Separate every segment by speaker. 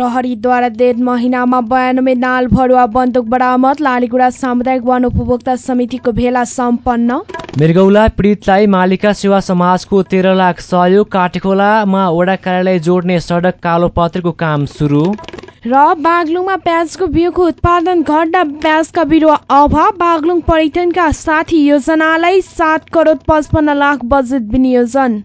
Speaker 1: प्रहरीद्वारा डेढ महिनामा बयानब्बे नाल भरुवा बन्दुक बरामद लालीगुडा सामुदायिक वन उपभोक्ता समितिको भेला सम्पन्न।
Speaker 2: मृगौला पीडितलाई मालिका सेवा समाजको तेह्र लाख सहयोग काटेखोलामा वडा कार्यालय जोड्ने सडक कालोपत्रेको काम सुरु।
Speaker 1: र बागलुङमा प्याजको बिउको उत्पादन घट्दा प्याजका बिरुवा अभाव बागलुङ पर्यटनका साथी योजनालाई सात करोड पचपन्न लाख बजेट विनियोजन।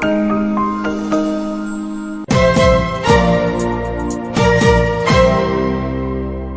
Speaker 2: Música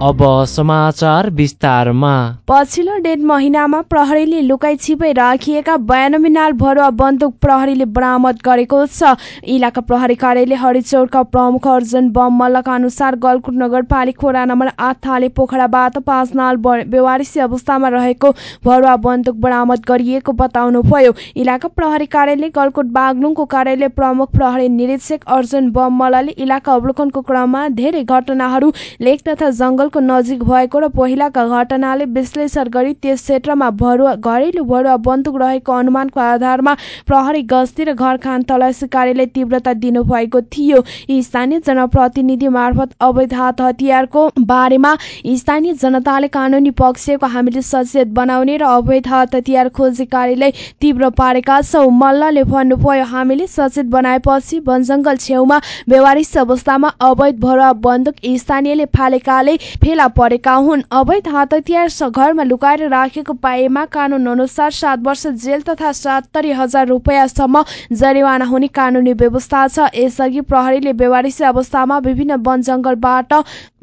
Speaker 2: अब समाचार विस्तारमा।
Speaker 1: पछिल्लो डेढ महिनामा प्रहरीले लुकाइ छिपै राखिएका बयानब्बे नाल भरुवा बन्दुक प्रहरीले बरामद गरेको छ। इलाका प्रहरी कार्यालय हरिचौरका प्रमुख अर्जुन बम मल्लका अनुसार गलकुट नगरपालिका वडा नम्बर आठ थाले पोखराबाट पाँच नाल बेवारिसी अवस्थामा रहेको भरुवा बन्दुक बरामद गरिएको बताउनुभयो। इलाका प्रहरी कार्यालय गलकुट बागलुङको कार्यालय प्रमुख प्रहरी निरीक्षक अर्जुन बम मल्लले इलाका अवलोकनको क्रममा धेरै घटनाहरू लेक तथा जङ्गल स्थलको नजिक भएको र पहिलाका घटनाले विश्लेषण गरी त्यस क्षेत्रमा भरुवा घरेलु भरुवा बन्दुक रहेको अनुमानको आधारमा प्रहरी गस्ती र घर खान तलासी कार्यले तीव्रता दिनुभएको थियो। स्थानीय जनप्रतिनिधि मार्फत अवैध हात हतियारको बारेमा स्थानीय जनताले कानुनी पक्षको हामीले सचेत बनाउने र अवैध हात हतियार खोजी कार्यलाई तीव्र पारेका छौँ। मल्लले भन्नुभयो हामीले सचेत बनाएपछि वनजङ्गल छेउमा व्यवहारिक अवस्थामा अवैध भरुवा बन्दुक स्थानीयले फालेकाले फेला परेका हुन्। अवैध हात हतियार घरमा लुकाएर राखेको पाएमा कानून अनुसार सात वर्ष जेल तथा सत्तरी हजार रुपियाँसम्म जरिवाना हुने कानुनी व्यवस्था छ। यसअघि प्रहरीले बेवारिसी अवस्थामा विभिन्न वन जङ्गलबाट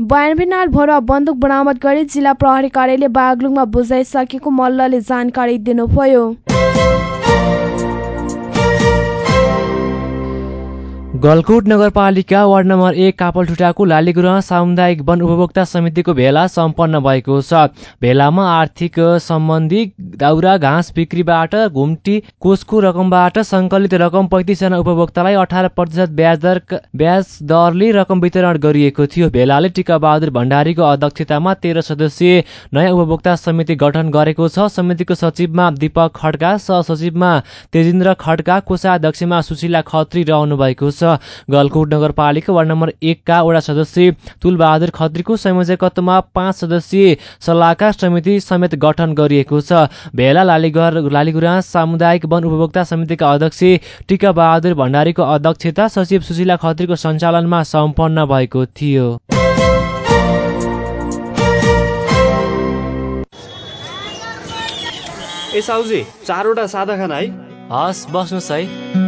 Speaker 1: बयानब्बे नाल भोर बन्दुक बरामद गरी जिल्ला प्रहरी कार्यालय बागलुङमा बुझाइसकेको मल्लले जानकारी दिनुभयो।
Speaker 2: गलकोट नगरपालिका वार्ड नम्बर एक कापलठुटाको लालीगुरा सामुदायिक वन उपभोक्ता समितिको भेला सम्पन्न भएको छ। भेलामा आर्थिक सम्बन्धी दाउरा घाँस बिक्रीबाट घुम्टी कोषको रकमबाट सङ्कलित रकम पैँतिसजना उपभोक्तालाई अठार प्रतिशत ब्याज दर ब्याज दरले रकम वितरण गरिएको थियो। भेलाले टिकाबहादुर भण्डारीको अध्यक्षतामा तेह्र सदस्यीय नयाँ उपभोक्ता समिति गठन गरेको छ। समितिको सचिवमा दीपक खड्का सहसचिवमा तेजेन्द्र खड्का कोषाध्यक्षमा सुशीला खत्री रहनु भएको छ। गलकोट नगरपालिका वार्ड नम्बर एकका वडा सदस्य तुलबहादुर खत्रीको संयोजकत्वमा पाँच सदस्यीय सल्लाहकार समिति समेत गठन गरिएको छ। भेला लालीगर लालीगुरा सामुदायिक वन उपभोक्ता समितिका अध्यक्ष टिका बहादुर भण्डारीको अध्यक्षता सचिव सुशीला खत्रीको सञ्चालनमा सम्पन्न भएको थियो।
Speaker 3: ए साउजी चारवटा सादा खाना है?
Speaker 2: हस् बस्नुहोस् है।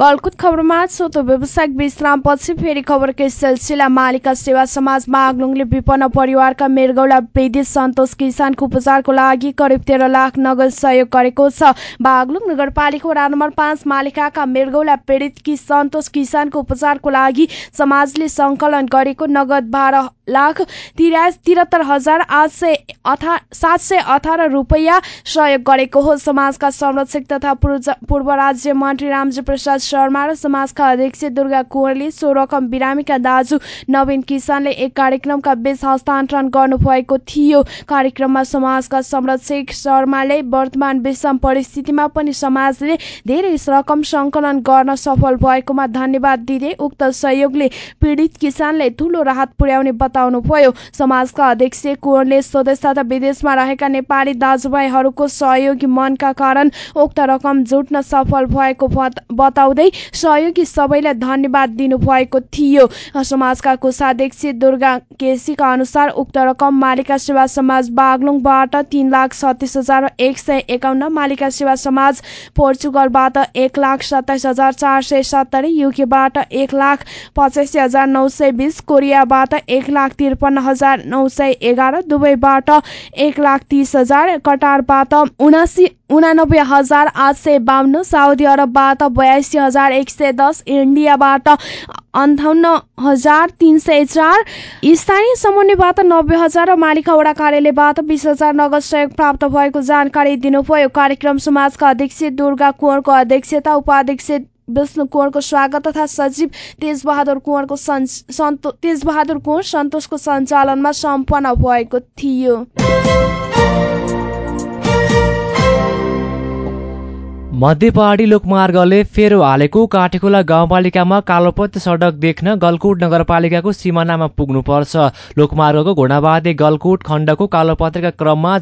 Speaker 1: गलकुत खबरमा छोटो व्यवसायिक विश्रामपछि फेरि खबरकै सिलसिला। मालिका सेवा समाज मागलुङले विपन्न परिवारका मृगौला वृद्धि सन्तोष किसानको उपचारको लागि करिब तेह्र लाख नगद सहयोग गरेको छ। बागलुङ नगरपालिका वडा नम्बर पाँच मालिकाका मृगौला पीडित कि सन्तोष किसानको उपचारको लागि समाजले सङ्कलन गरेको नगद बाह्र लाख तिरा तिहत्तर हजार आठ सय अठा सात सय अठार रुपियाँ सहयोग गरेको हो। समाजका संरक्षक तथा पूर्व राज्य मन्त्री रामजी प्रसाद शर्मा र समाजका अध्यक्ष दुर्गा कुँवरले सो रकम बिरामीका दाजु नवीन किसानले एक कार्यक्रमका बीच हस्तान्तरण गर्नुभएको थियो। कार्यक्रममा समाजका संरक्षक शर्माले वर्तमान विषम परिस्थितिमा पनि समाजले धेरै रकम सङ्कलन गर्न सफल भएकोमा धन्यवाद दिँदै उक्त सहयोगले पीडित किसानले ठूलो राहत पुर्याउने बताउनुभयो। समाजका अध्यक्ष कुँवरले स्वदेश तथा विदेशमा रहेका नेपाली दाजुभाइहरूको सहयोगी मनका कारण उक्त रकम जुट्न सफल भएको बताउँदै सहयोगी सबैलाई धन्यवाद दिनुभएको थियो। समाजका कोषाध्यक्ष दुर्गा केसीका अनुसार उक्त रकम मालिका सेवा समाज बागलुङबाट तीन लाख सत्तिस हजार एक सय एकाउन्न मालिका सेवा समाज पोर्चुगलबाट एक लाख सत्ताइस हजार चार सय सत्तरी युकेबाट एक लाख पचासी हजार नौ सय बिस कोरियाबाट एक लाख त्रिपन्न हजार नौ सय एघार दुबईबाट एक लाख तिस हजार कटारबाट उनासी उनानब्बे हजार आठ सय बाहन्न साउदी अरबबाट बयासी हजार एक सय दस इन्डियाबाट अन्ठाउन्न हजार तिन सय चार। स्थानीय समन्वयबाट नब्बे हजार र मालिका वडा कार्यालयबाट बिस हजार नगद सहयोग प्राप्त भएको जानकारी दिनुभयो। कार्यक्रम समाजका अध्यक्ष दुर्गा कुँवरको अध्यक्षता उपाध्यक्ष विष्णु कुँवरको स्वागत तथा सचिव तेजबहादुर कुँवरको तेजबहादुर कुँवर सन्तोषको सञ्चालनमा सम्पन्न भएको थियो।
Speaker 2: मध्य पहाडी लोकमार्गले फेरो हालेको काठेखोला गाउँपालिकामा कालोपत्ते सडक देख्न गलकोट नगरपालिकाको सिमानामा पुग्नुपर्छ। लोकमार्गको घोडाबादे गलकोट खण्डको कालोपत्रका क्रममा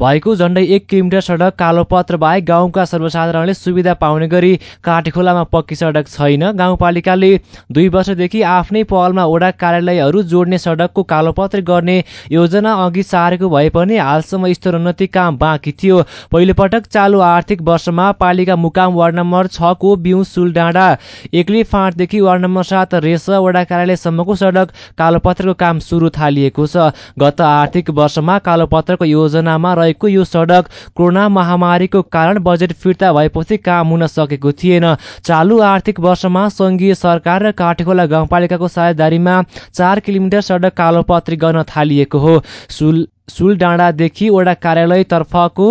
Speaker 2: भएको झण्डै एक किलोमिटर सडक कालोपत्र बाहेक गाउँका सर्वसाधारणले सुविधा पाउने गरी काठेखोलामा पक्की सडक छैन। गाउँपालिकाले दुई वर्षदेखि आफ्नै पहलमा वडा कार्यालयहरू जोड्ने सडकको कालोपत्र गर्ने योजना अघि सारेको भए पनि हालसम्म स्तरोन्नति काम बाँकी थियो। पहिलोपटक चालु आर्थिक वर्षमा पालिका मुकाम वार्ड नम्बर छको बिउ सुल डाँडा एक्लै फाँटदेखि वार्ड नम्बर सात रेस वडा कार्यालयसम्मको सडक कालोपत्रको काम सुरु थालिएको छ। गत आर्थिक वर्षमा कालोपत्रको योजनामा रहेको यो सडक कोरोना महामारीको कारण बजेट फिर्ता भएपछि काम हुन सकेको थिएन। चालु आर्थिक वर्षमा सङ्घीय सरकार र काठेखोला गाउँपालिकाको साझेदारीमा चार किलोमिटर सडक कालोपत्री गर्न थालिएको हो। सुल सुल डाँडादेखि वडा कार्यालयतर्फको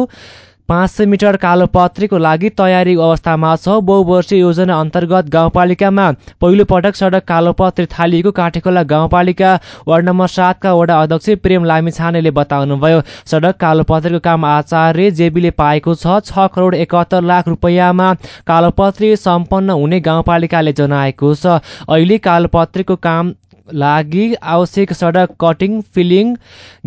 Speaker 2: पाँच सय मिटर कालोपत्रीको लागि तयारी अवस्थामा छ। बहुवर्षीय योजना अन्तर्गत गाउँपालिकामा पहिलोपटक सडक कालोपत्री थालिएको काठेखोला गाउँपालिका वार्ड नम्बर सातका वडा अध्यक्ष प्रेम लामिछानेले बताउनुभयो। सडक कालोपत्रीको काम आचार्य जेबीले पाएको छ। छ करोड एकहत्तर लाख रुपियाँमा कालोपत्री सम्पन्न हुने गाउँपालिकाले जनाएको छ। अहिले कालोपत्रीको काम लागि आवश्यक सडक कटिङ फिलिङ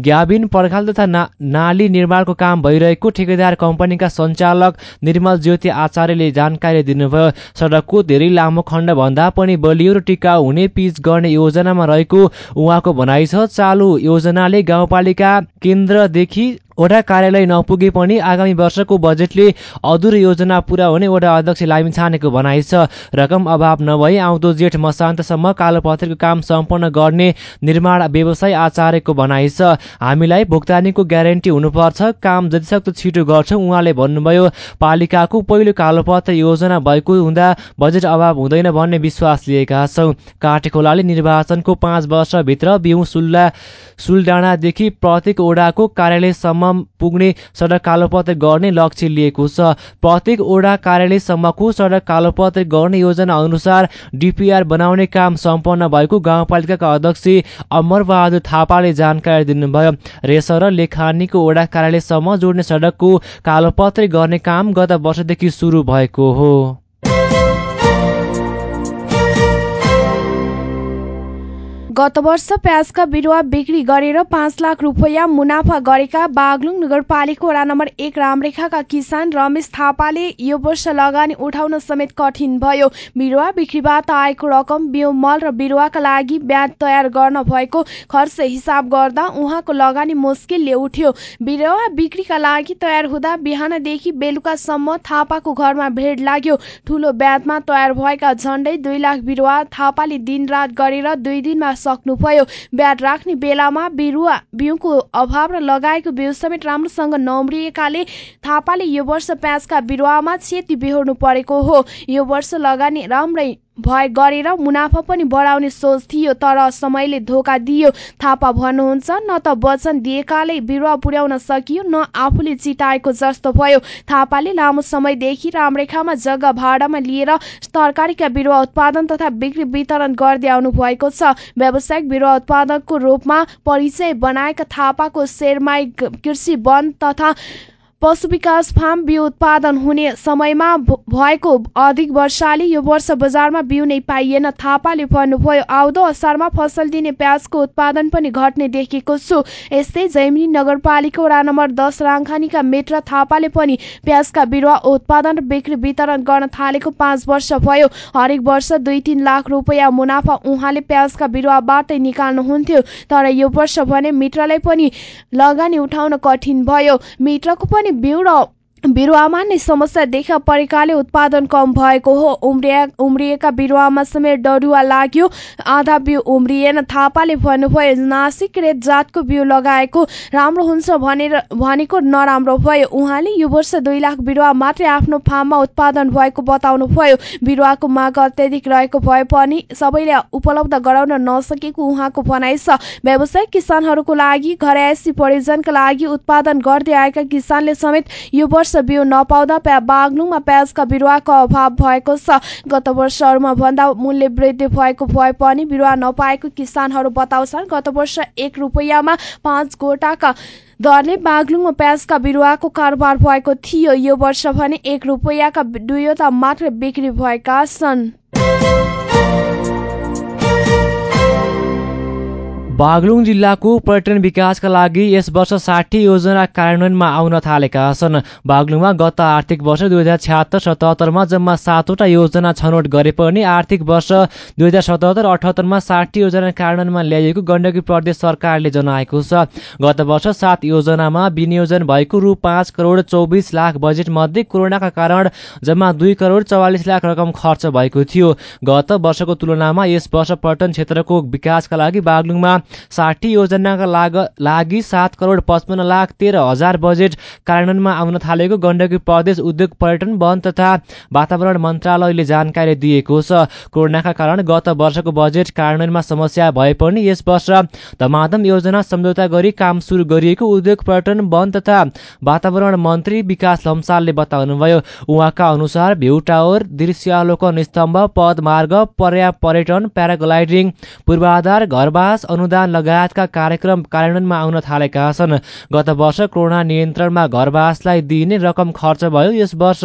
Speaker 2: ग्याबिन पर्खाल तथा नाली निर्माणको काम भइरहेको ठेकेदार कम्पनीका सञ्चालक निर्मल ज्योति आचार्यले जानकारी दिनुभयो। सडकको धेरै लामो खण्डभन्दा पनि बलियो र टिकाउ हुने पिच गर्ने योजनामा रहेको उहाँको भनाइ छ चालु योजनाले गाउँपालिका केन्द्रदेखि वडा कार्यालय नपुगे पनि आगामी वर्षको बजेटले अधुरो योजना पूरा हुने वडा अध्यक्ष लामी छानेको भनाइ छ। रकम अभाव नभई आउँदो जेठ मसान्तसम्म कालोपत्रीको काम सम्पन्न गर्ने निर्माण व्यवसाय आचार्यको भनाइ छ। हामीलाई भुक्तानीको ग्यारेन्टी हुनुपर्छ। काम जतिसक्दो छिटो गर्छौँ उहाँले भन्नुभयो पालिकाको पहिलो कालोपत्र योजना भएको हुँदा बजेट अभाव हुँदैन भन्ने विश्वास लिएका छौँ। काटेखोलाले निर्वाचनको पाँच वर्षभित्र बिउ सुल्ला सुलडाँडादेखि प्रत्येक ओडाको कार्यालयसम्म पुग्ने सडक कालोपत्र गर्ने लक्ष्य लिएको छ। प्रत्येक ओडा कार्यालयसम्मको सडक कालोपत्र गर्ने योजना अनुसार डिपिआर बनाउने काम सम्पन्न भएको गाउँपालिकाका अध्यक्ष अमरबहादुर थापाले जानकारी दिनुभयो। रेस र लेखानीको ओडा कार्यालयसम्म जोड्ने सडकको कालोपत्र गर्ने काम गत वर्षदेखि सुरु भएको हो।
Speaker 1: गत वर्ष प्याजका बिरुवा बिक्री गरेर पाँच लाख रुपियाँ मुनाफा गरेका बागलुङ नगरपालिका वडा नम्बर एक रामरेखाका किसान रमेश थापाले यो वर्ष लगानी उठाउन समेत कठिन भयो। बिरुवा बिक्रीबाट आएको रकम बिउ मल र बिरुवाका लागि ब्याज तयार गर्न भएको खर्च हिसाब गर्दा उहाँको लगानी मुस्किलले उठ्यो। बिरुवा बिक्रीका लागि तयार हुँदा बिहानदेखि बेलुकासम्म थापाको घरमा भेड लाग्यो। ठूलो ब्याजमा तयार भएका झण्डै दुई लाख बिरुवा थापाले दिनरात गरेर दुई दिनमा सक्नुभयो। ब्याट राख्ने बेलामा बिरुवा बिउको अभाव र लगाएको बिउ समेत राम्रोसँग नउम्रिएकाले थापाले यो वर्ष प्याजका बिरुवामा क्षति बेहोर्नु परेको हो। यो वर्ष लगानी राम्रै भए गरेर मुनाफा पनि बढाउने सोच थियो तर समयले धोका दियो। थापा भन्नुहुन्छ न त वचन दिएकाले बिरुवा पुर्याउन सकियो न आफूले चिताएको जस्तो भयो। थापाले लामो समयदेखि रामरेखामा जग्गा भाडामा लिएर तरकारीका बिरुवा उत्पादन तथा बिक्री वितरण गर्दै आउनु भएको छ। व्यावसायिक बिरुवा उत्पादकको रूपमा परिचय बनाएका थापाको शेरमाई कृषि वन तथा पशु विकास फार्म बिउ उत्पादन हुने समयमा भएको अधिक वर्षाले यो वर्ष बजारमा बिउ नै पाइएन। थापाले भन्नुभयो आउँदो असारमा फसल दिने प्याजको उत्पादन पनि घट्ने देखेको छु। यस्तै जैमिनी नगरपालिका वडा नम्बर दस राङखानीका मित्र थापाले पनि प्याजका बिरुवा उत्पादन र बिक्री वितरण गर्न थालेको पाँच वर्ष भयो। हरेक वर्ष दुई तिन लाख रुपियाँ मुनाफा उहाँले प्याजका बिरुवाबाटै निकाल्नुहुन्थ्यो। तर यो वर्ष भने मित्रलाई पनि लगानी उठाउन कठिन भयो। मित्रको पनि पनि बिउ र बिरुवामा नै समस्या देखा परेकाले उत्पादन कम भएको हो। उम्रिया उम्रिएका बिरुवामा समेत डरुवा लाग्यो। आधा बिउ उम्रिएन। थापाले भन्नुभयो नासिक रेत जातको बिउ लगाएको राम्रो हुन्छ भनेर भनेको नराम्रो भयो। उहाँले यो वर्ष दुई लाख बिरुवा मात्रै आफ्नो फार्ममा उत्पादन भएको बताउनु भयो बिरुवाको माग अत्याधिक रहेको भए पनि सबैले उपलब्ध गराउन नसकेको उहाँको भनाइ छ। व्यावसायिक किसानहरूको लागि घरयासी परिजनका लागि उत्पादन गर्दै आएका किसानले समेत यो वर्ष वर्ष बिउ नपाउँदा बाग्लुङमा प्याजका बिरुवाको अभाव भएको छ। गत वर्षहरूमा भन्दा मूल्य वृद्धि भएको भए पनि बिरुवा नपाएको किसानहरू बताउँछन्। गत वर्ष एक रुपियाँमा पाँच गोटाका दरले बागलुङमा प्याजका बिरुवाको कारोबार भएको थियो। यो वर्ष भने एक रुपियाँका दुईवटा मात्र बिक्री भएका छन्।
Speaker 2: बागलुङ जिल्लाको पर्यटन विकासका लागि यस वर्ष साठी योजना कार्यान्वयनमा आउन थालेका छन्। बागलुङमा गत आर्थिक वर्ष दुई हजार छ्यात्तर सतहत्तरमा जम्मा सातवटा योजना छनौट गरे पनि आर्थिक वर्ष दुई हजार सतहत्तर अठहत्तरमा साठी योजना कार्यान्वयनमा ल्याइएको गण्डकी प्रदेश सरकारले जनाएको छ। गत वर्ष सात योजनामा विनियोजन भएको रु पाँच करोड चौबिस लाख बजेट मध्ये कोरोनाका कारण जम्मा दुई करोड चौवालिस लाख रकम खर्च भएको थियो। गत वर्षको तुलनामा यस वर्ष पर्यटन क्षेत्रको विकासका लागि बागलुङमा साठी योजनाका लागि सात करोड पचपन्न लाख तेह्र हजार बजेट कार्यान्वयनमा आउन थालेको गण्डकी प्रदेश उद्योग पर्यटन वन तथा वातावरण मन्त्रालयले जानकारी दिएको छ। कोरोनाका कारण गत वर्षको बजेट कार्यान्वयनमा समस्या भए पनि यस वर्ष धमाधम योजना सम्झौता गरी काम सुरु गरिएको उद्योग पर्यटन वन तथा वातावरण मन्त्री विकास लम्सालले बताउनुभयो। उहाँका अनुसार भ्यू टावर दृश्यावलोकन स्तम्भ पदमार्ग पर्या पर्यटन प्याराग्लाइडिङ पूर्वाधार घरवास अनुदान अनुदान लगायतका कार्यक्रम कार्यान्वयनमा आउन थालेका छन्। गत वर्ष कोरोना नियन्त्रणमा घरवासलाई दिइने रकम खर्च भयो। यस वर्ष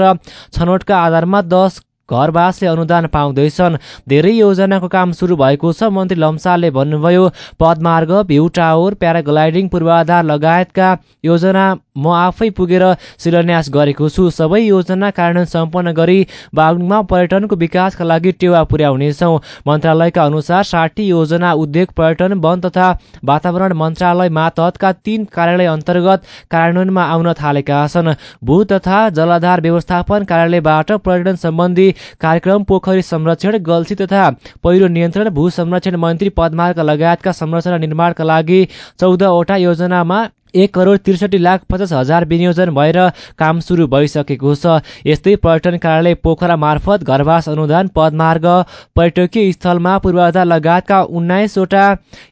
Speaker 2: छनौटका आधारमा दस घरवासले अनुदान पाउँदैछन्। धेरै योजनाको काम सुरु भएको छ मन्त्री लम्सालले भन्नुभयो पदमार्ग भ्यू टावर प्याराग्लाइडिङ पूर्वाधार लगायतका योजना म आफै पुगेर शिलान्यास गरेको छु। सबै योजना कार्यान्वयन सम्पन्न गरी बागलुङमा पर्यटनको विकासका लागि टेवा पुर्याउनेछौँ। मन्त्रालयका अनुसार साठी योजना उद्योग पर्यटन वन तथा वातावरण मन्त्रालय मातहतका तीन कार्यालय अन्तर्गत कार्यान्वयनमा आउन थालेका छन्। भू तथा जलाधार व्यवस्थापन कार्यालयबाट पर्यटन सम्बन्धी कार्यक्रम पोखरी संरक्षण गल्छी तथा पहिरो नियन्त्रण भू संरक्षण मन्त्री पदमार्ग लगायतका संरचना निर्माणका लागि चौधवटा योजनामा एक करोड त्रिसठी लाख पचास हजार विनियोजन भएर काम सुरु भइसकेको छ। यस्तै पर्यटन कार्यालय पोखरा मार्फत घरवास अनुदान पदमार्ग पर्यटकीय स्थलमा पूर्वाधार लगायतका उन्नाइसवटा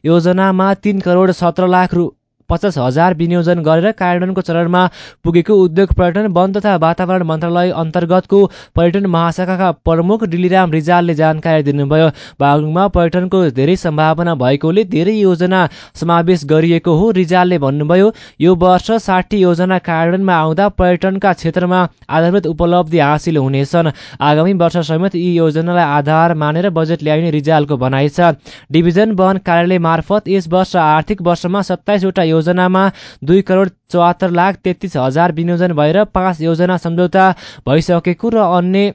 Speaker 2: योजनामा तिन करोड सत्र लाख रु पचास हजार विनियोजन गरेर कार्यान्वयनको चरणमा पुगेको उद्योग पर्यटन वन तथा वातावरण मन्त्रालय अन्तर्गतको पर्यटन महाशाखाका प्रमुख डिलिराम रिजालले जानकारी दिनुभयो। बागलुङमा पर्यटनको धेरै सम्भावना भएकोले धेरै योजना समावेश गरिएको हो रिजालले भन्नुभयो। यो वर्ष साठी योजना कार्यान्वयनमा आउँदा पर्यटनका क्षेत्रमा आधारभूत उपलब्धि हासिल हुनेछन्। आगामी वर्ष समेत यी योजनालाई आधार मानेर बजेट ल्याइने रिजालको भनाइ छ। डिभिजन वन कार्यालय मार्फत यस वर्ष आर्थिक वर्षमा सत्ताइसवटा योजनामा दुई करोड चौहत्तर लाख तेत्तिस हजार विनियोजन भएर पाँच योजना सम्झौता भइसकेको र अन्य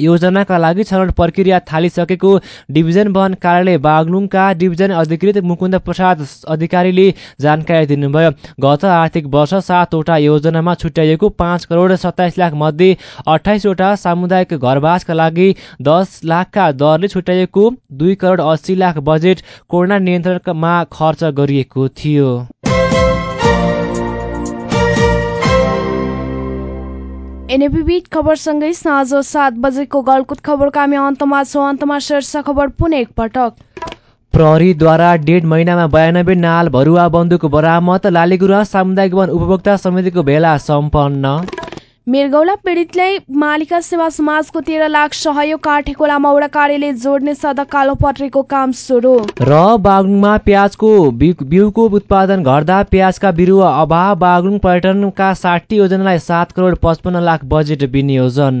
Speaker 2: योजनाका लागि छनौट प्रक्रिया थालिसकेको डिभिजन वन कार्यालय बागलुङका डिभिजन अधिकृत मुकुन्द प्रसाद अधिकारीले जानकारी दिनुभयो। गत आर्थिक वर्ष सातवटा योजनामा छुट्याइएको पाँच करोड सत्ताइस लाख मध्ये अठाइसवटा सामुदायिक घरवासका लागि दस लाखका दरले छुट्याइएको दुई करोड अस्सी लाख बजेट कोरोना नियन्त्रणमा खर्च गरिएको थियो।
Speaker 1: एनएबीबीट खबरसँगै साँझ सात बजेको गलकुट खबरका हामी अन्तमा छौँ। अन्तमा शीर्ष खबर पुनः एकपटक
Speaker 2: प्रहरीद्वारा डेढ महिनामा बयानब्बे नाल भरुवा बन्दुक बरामद। लालीगुरा सामुदायिक वन उपभोक्ता समितिको भेला सम्पन्न।
Speaker 1: मृगौला पीडितलाई मालिका सेवा समाजको तेह्र लाख सहयोग काठेकोला मौडा कार्यले जोड्ने सडक कालो पत्रीको काम सुरु।
Speaker 2: र बागलुङमा प्याजको बिउको उत्पादन घट्दा प्याजका बिरुवा अभाव बागलुङ पर्यटनका साठी योजनालाई सात करोड पचपन्न लाख बजेट विनियोजन।